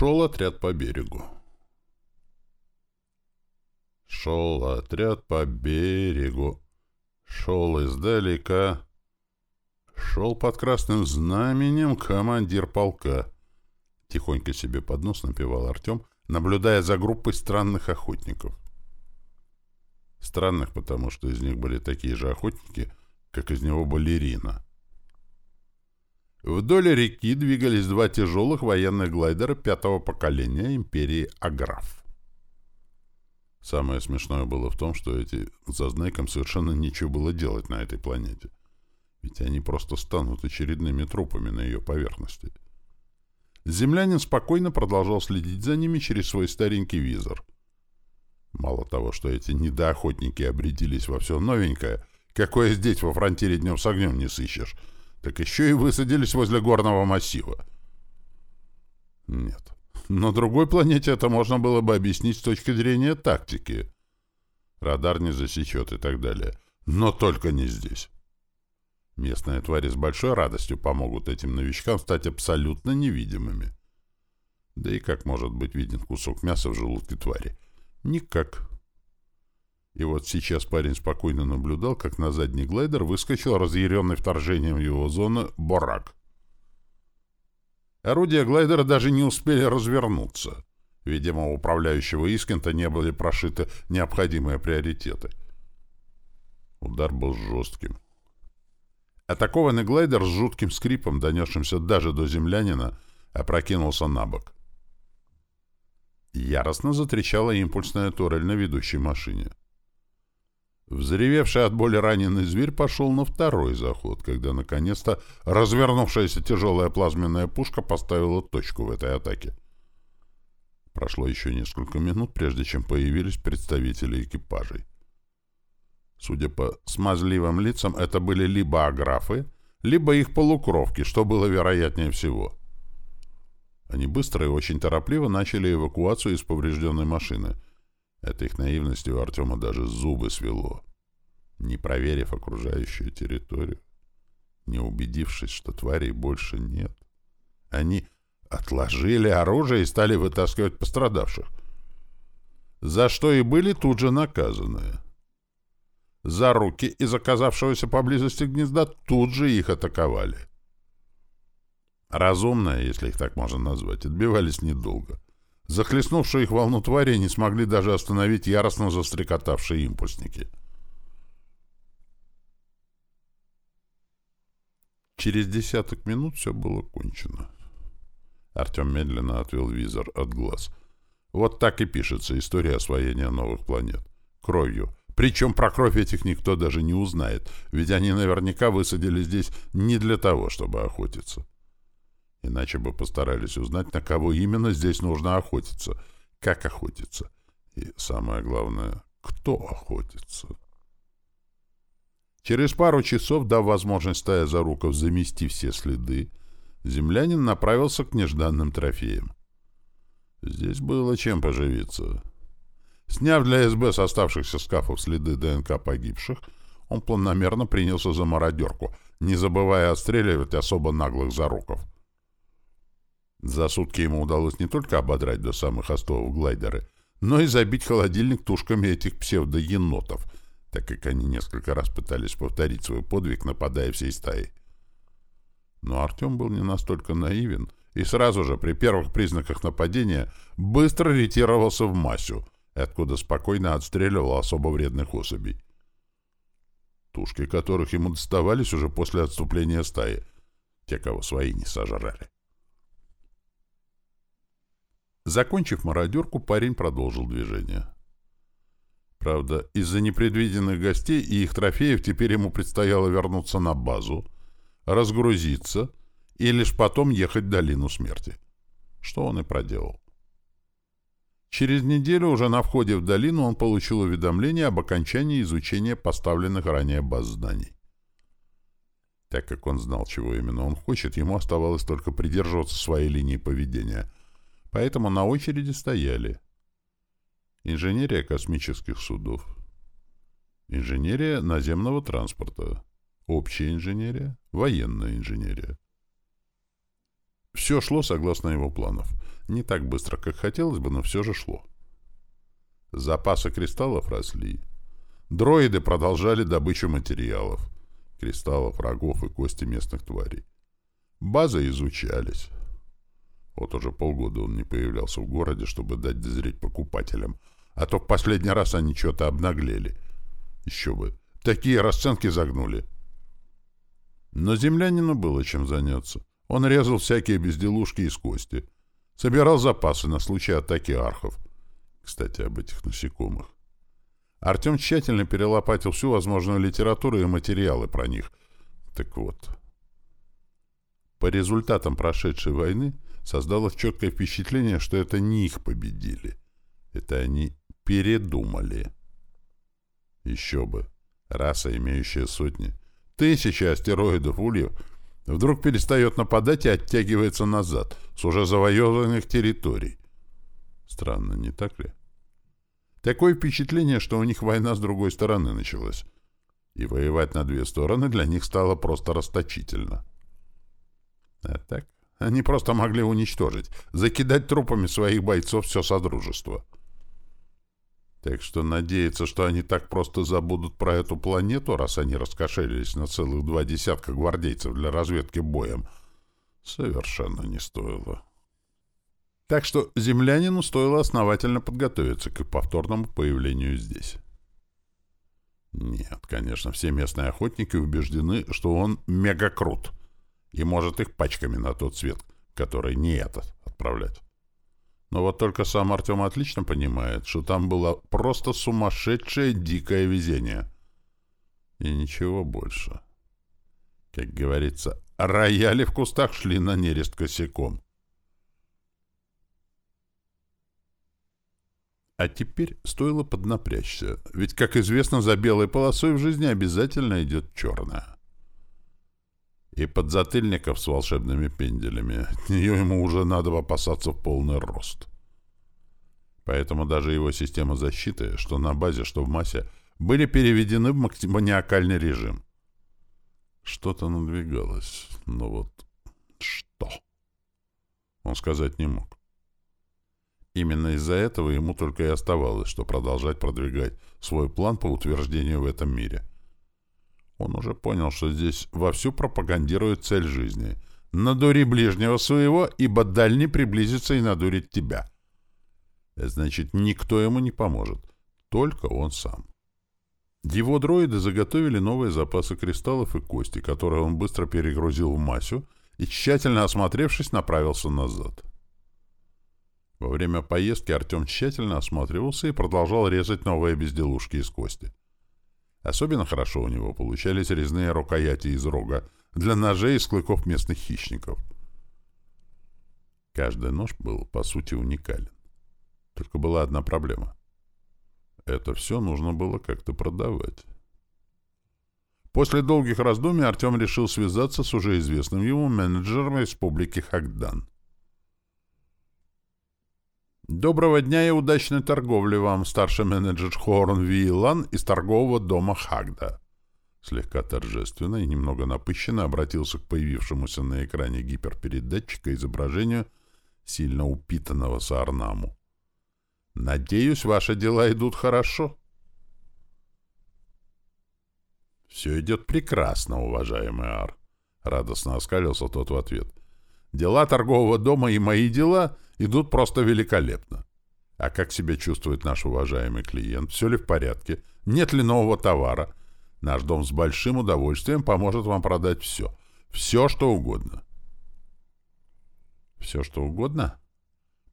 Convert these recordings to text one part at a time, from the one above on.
Шел отряд по берегу. Шел отряд по берегу. Шел издалека. Шел под красным знаменем командир полка. Тихонько себе под нос напевал Артем, наблюдая за группой странных охотников. Странных, потому что из них были такие же охотники, как из него балерина. Вдоль реки двигались два тяжелых военных глайдера пятого поколения империи Аграф. Самое смешное было в том, что эти зазнайкам совершенно нечего было делать на этой планете. Ведь они просто станут очередными трупами на ее поверхности. Землянин спокойно продолжал следить за ними через свой старенький визор. Мало того, что эти недоохотники обрядились во все новенькое, какое здесь во фронтире днем с огнем не сыщешь, так еще и высадились возле горного массива. Нет. На другой планете это можно было бы объяснить с точки зрения тактики. Радар не засечет и так далее. Но только не здесь. Местные твари с большой радостью помогут этим новичкам стать абсолютно невидимыми. Да и как может быть виден кусок мяса в желудке твари? Никак. И вот сейчас парень спокойно наблюдал, как на задний глайдер выскочил разъяренный вторжением его зоны Борак. Орудия глайдера даже не успели развернуться. Видимо, у управляющего Искента не были прошиты необходимые приоритеты. Удар был жестким. Атакованный глайдер с жутким скрипом, донесшимся даже до землянина, опрокинулся на бок. Яростно затрещала импульсная турель на ведущей машине. Взревевший от боли раненый зверь пошел на второй заход, когда, наконец-то, развернувшаяся тяжелая плазменная пушка поставила точку в этой атаке. Прошло еще несколько минут, прежде чем появились представители экипажей. Судя по смазливым лицам, это были либо аграфы, либо их полукровки, что было вероятнее всего. Они быстро и очень торопливо начали эвакуацию из поврежденной машины — от их наивности у Артема даже зубы свело. Не проверив окружающую территорию, не убедившись, что тварей больше нет, они отложили оружие и стали вытаскивать пострадавших. За что и были тут же наказаны. За руки из оказавшегося поблизости гнезда тут же их атаковали. Разумные, если их так можно назвать, отбивались недолго. Захлестнувшую их волну твари не смогли даже остановить яростно застрекотавшие импульсники. Через десяток минут все было кончено. Артем медленно отвел визор от глаз. Вот так и пишется история освоения новых планет. Кровью. Причем про кровь этих никто даже не узнает, ведь они наверняка высадили здесь не для того, чтобы охотиться. Иначе бы постарались узнать, на кого именно здесь нужно охотиться, как охотиться. И самое главное, кто охотится. Через пару часов, дав возможность стая Заруков замести все следы, землянин направился к нежданным трофеям. Здесь было чем поживиться. Сняв для СБ с оставшихся скафов следы ДНК погибших, он планомерно принялся за мародерку, не забывая отстреливать особо наглых заруков. За сутки ему удалось не только ободрать до самых остовов глайдеры, но и забить холодильник тушками этих псевдоенотов, так как они несколько раз пытались повторить свой подвиг, нападая всей стаей. Но Артем был не настолько наивен и сразу же при первых признаках нападения быстро ретировался в Масю, откуда спокойно отстреливал особо вредных особей. Тушки которых ему доставались уже после отступления стаи, те, кого свои не сожрали. Закончив мародерку, парень продолжил движение. Правда, из-за непредвиденных гостей и их трофеев теперь ему предстояло вернуться на базу, разгрузиться и лишь потом ехать в долину смерти. Что он и проделал. Через неделю уже на входе в долину он получил уведомление об окончании изучения поставленных ранее баз знаний. Так как он знал, чего именно он хочет, ему оставалось только придерживаться своей линии поведения — Поэтому на очереди стояли инженерия космических судов, инженерия наземного транспорта, общая инженерия, военная инженерия. Все шло согласно его планов. Не так быстро, как хотелось бы, но все же шло. Запасы кристаллов росли. Дроиды продолжали добычу материалов. Кристаллов, рогов и кости местных тварей. Базы изучались. Вот уже полгода он не появлялся в городе, чтобы дать дозреть покупателям. А то в последний раз они что-то обнаглели. Еще бы. Такие расценки загнули. Но землянину было чем заняться. Он резал всякие безделушки из кости. Собирал запасы на случай атаки архов. Кстати, об этих насекомых. Артем тщательно перелопатил всю возможную литературу и материалы про них. Так вот. По результатам прошедшей войны создалось четкое впечатление, что это не их победили. Это они передумали. Еще бы. Раса, имеющая сотни, тысячи астероидов ульев, вдруг перестает нападать и оттягивается назад, с уже завоеванных территорий. Странно, не так ли? Такое впечатление, что у них война с другой стороны началась. И воевать на две стороны для них стало просто расточительно. А так, они просто могли уничтожить, закидать трупами своих бойцов все Содружество. Так что надеяться, что они так просто забудут про эту планету, раз они раскошелились на целых два десятка гвардейцев для разведки боем, совершенно не стоило. Так что землянину стоило основательно подготовиться к повторному появлению здесь. Нет, конечно, все местные охотники убеждены, что он мега крут и может их пачками на тот свет, который не этот, отправлять. Но вот только сам Артем отлично понимает, что там было просто сумасшедшее дикое везение. И ничего больше. Как говорится, рояли в кустах шли на нерест косяком. А теперь стоило поднапрячься, ведь, как известно, за белой полосой в жизни обязательно идет черная. И подзатыльников с волшебными пенделями. Ее ему уже надо опасаться в полный рост. Поэтому даже его система защиты, что на базе, что в массе, были переведены в маниакальный режим. Что-то надвигалось. Но вот что? Он сказать не мог. Именно из-за этого ему только и оставалось, что продолжать продвигать свой план по утверждению в этом мире. Он уже понял, что здесь вовсю пропагандирует цель жизни. Надури ближнего своего, ибо дальний приблизится и надурит тебя. Значит, никто ему не поможет. Только он сам. Его дроиды заготовили новые запасы кристаллов и кости, которые он быстро перегрузил в массу и, тщательно осмотревшись, направился назад. Во время поездки Артем тщательно осматривался и продолжал резать новые безделушки из кости. Особенно хорошо у него получались резные рукояти из рога для ножей из клыков местных хищников. Каждый нож был, по сути, уникален. Только была одна проблема. Это все нужно было как-то продавать. После долгих раздумий Артем решил связаться с уже известным ему менеджером республики Хагдан. Доброго дня и удачной торговли вам, старший менеджер Хорн Виилан из торгового дома Хагда. Слегка торжественно и немного напыщенно обратился к появившемуся на экране гиперпередатчика изображению сильно упитанного Саарнаму. «Надеюсь, ваши дела идут хорошо?» «Все идет прекрасно, уважаемый Ар», — радостно оскалился тот в ответ. «Дела торгового дома и мои дела — идут просто великолепно. А как себя чувствует наш уважаемый клиент? Все ли в порядке? Нет ли нового товара? Наш дом с большим удовольствием поможет вам продать все. Все, что угодно. Все, что угодно?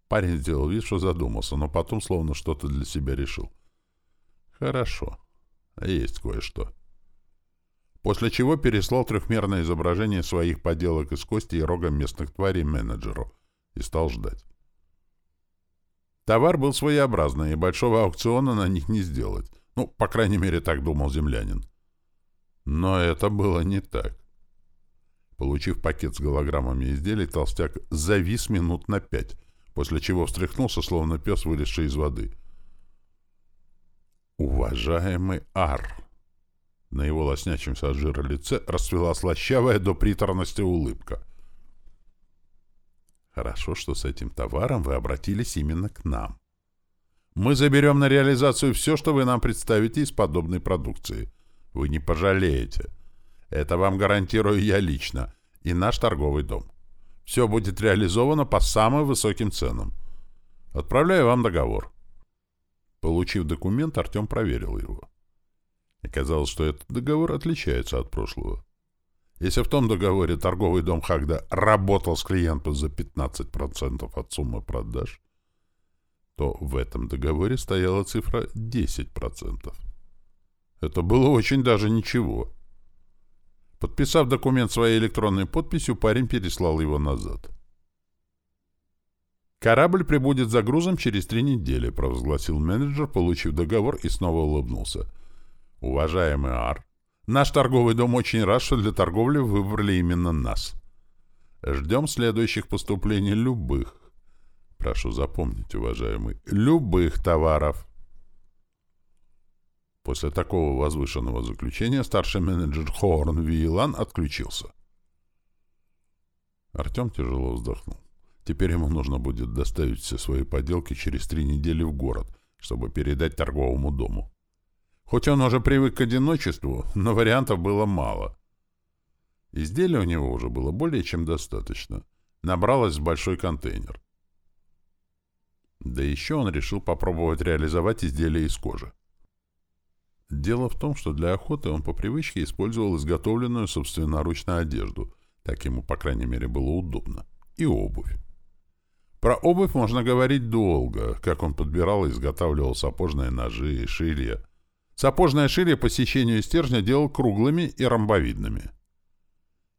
Парень сделал вид, что задумался, но потом словно что-то для себя решил. Хорошо. Есть кое-что. После чего переслал трехмерное изображение своих поделок из кости и рога местных тварей менеджеру и стал ждать. Товар был своеобразный, и большого аукциона на них не сделать. Ну, по крайней мере, так думал землянин. Но это было не так. Получив пакет с голограммами изделий, толстяк завис минут на пять, после чего встряхнулся, словно пес, вылезший из воды. «Уважаемый Ар!» На его лоснячемся от жира лице расцвела слащавая до приторности улыбка. Хорошо, что с этим товаром вы обратились именно к нам. Мы заберем на реализацию все, что вы нам представите из подобной продукции. Вы не пожалеете. Это вам гарантирую я лично и наш торговый дом. Все будет реализовано по самым высоким ценам. Отправляю вам договор. Получив документ, Артем проверил его. Оказалось, что этот договор отличается от прошлого. Если в том договоре торговый дом Хагда работал с клиентом за 15% от суммы продаж, то в этом договоре стояла цифра 10%. Это было очень даже ничего. Подписав документ своей электронной подписью, парень переслал его назад. «Корабль прибудет за грузом через три недели», — провозгласил менеджер, получив договор, и снова улыбнулся. «Уважаемый Ар, наш торговый дом очень рад, что для торговли выбрали именно нас. Ждем следующих поступлений любых, прошу запомнить, уважаемый, любых товаров». После такого возвышенного заключения старший менеджер Хорн Виелан отключился. Артем тяжело вздохнул. Теперь ему нужно будет доставить все свои поделки через три недели в город, чтобы передать торговому дому. Хоть он уже привык к одиночеству, но вариантов было мало. Изделия у него уже было более чем достаточно. Набралось в большой контейнер. Да еще он решил попробовать реализовать изделия из кожи. Дело в том, что для охоты он по привычке использовал изготовленную собственноручно одежду. Так ему, по крайней мере, было удобно. И обувь. Про обувь можно говорить долго, как он подбирал и изготавливал сапожные ножи и шилья. Сапожное шилье по сечению стержня делал круглыми и ромбовидными.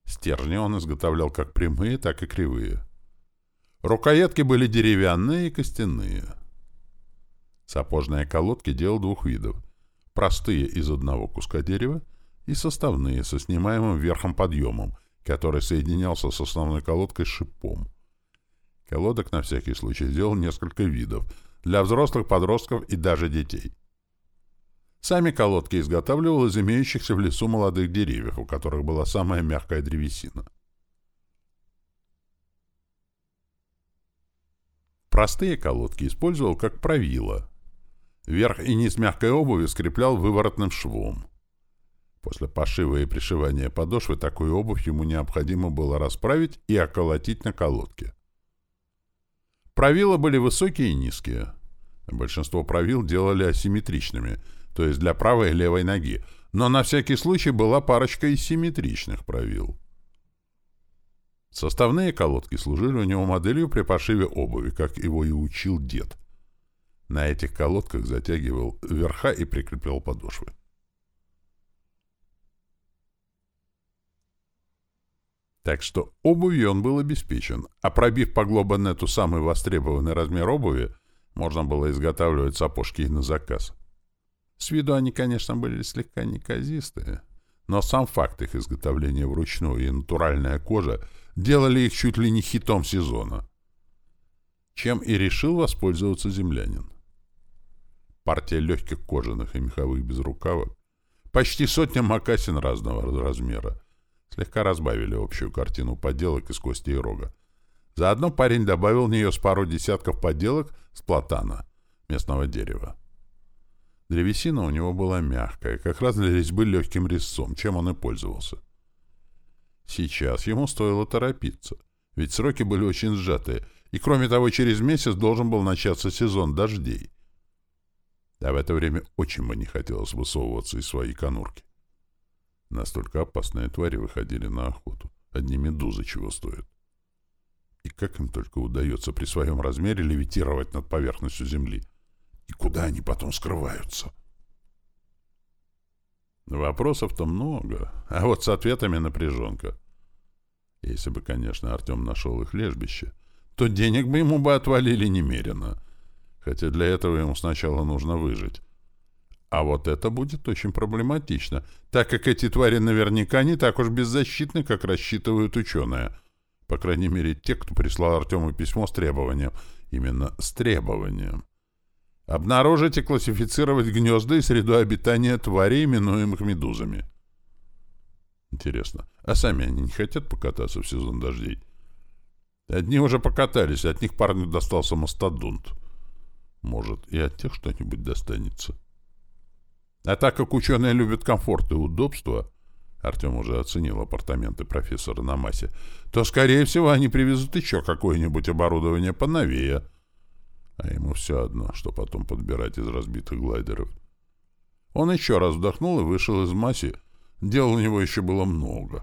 Стержни он изготовлял как прямые, так и кривые. Рукоятки были деревянные и костяные. Сапожные колодки делал двух видов. Простые из одного куска дерева и составные со снимаемым верхом подъемом, который соединялся с основной колодкой шипом. Колодок на всякий случай сделал несколько видов, для взрослых, подростков и даже детей. Сами колодки изготавливал из имеющихся в лесу молодых деревьев, у которых была самая мягкая древесина. Простые колодки использовал как правило. Верх и низ мягкой обуви скреплял выворотным швом. После пошива и пришивания подошвы такую обувь ему необходимо было расправить и околотить на колодке. Правила были высокие и низкие. Большинство правил делали асимметричными, то есть для правой и левой ноги, но на всякий случай была парочка и симметричных правил. Составные колодки служили у него моделью при пошиве обуви, как его и учил дед. На этих колодках затягивал верха и прикреплял подошвы. Так что обувью он был обеспечен, а пробив по глобанету самый востребованный размер обуви, можно было изготавливать сапожки на заказ. С виду они, конечно, были слегка неказистые, но сам факт их изготовления вручную и натуральная кожа делали их чуть ли не хитом сезона. Чем и решил воспользоваться землянин. Партия легких кожаных и меховых безрукавок, почти сотня мокасин разного размера, слегка разбавили общую картину поделок из кости и рога. Заодно парень добавил в нее с пару десятков поделок с платана, местного дерева. Древесина у него была мягкая, как раз для резьбы легким резцом, чем он и пользовался. Сейчас ему стоило торопиться, ведь сроки были очень сжатые, и, кроме того, через месяц должен был начаться сезон дождей. А в это время очень бы не хотелось высовываться из своей конурки. Настолько опасные твари выходили на охоту. Одни медузы чего стоят. И как им только удается при своем размере левитировать над поверхностью Земли. И куда они потом скрываются? Вопросов-то много, а вот с ответами напряженка. Если бы, конечно, Артем нашел их лежбище, то денег бы ему бы отвалили немерено. Хотя для этого ему сначала нужно выжить. А вот это будет очень проблематично, так как эти твари наверняка не так уж беззащитны, как рассчитывают ученые. По крайней мере, те, кто прислал Артему письмо с требованием. Именно с требованием. Обнаружить и классифицировать гнезда и среду обитания тварей, именуемых медузами. Интересно, а сами они не хотят покататься в сезон дождей? Одни уже покатались, от них парню достался мастодонт. Может, и от тех что-нибудь достанется. А так как ученые любят комфорт и удобство, Артем уже оценил апартаменты профессора на массе, то, скорее всего, они привезут еще какое-нибудь оборудование поновее. А ему все одно, что потом подбирать из разбитых глайдеров. Он еще раз вдохнул и вышел из масси. Дел у него еще было много.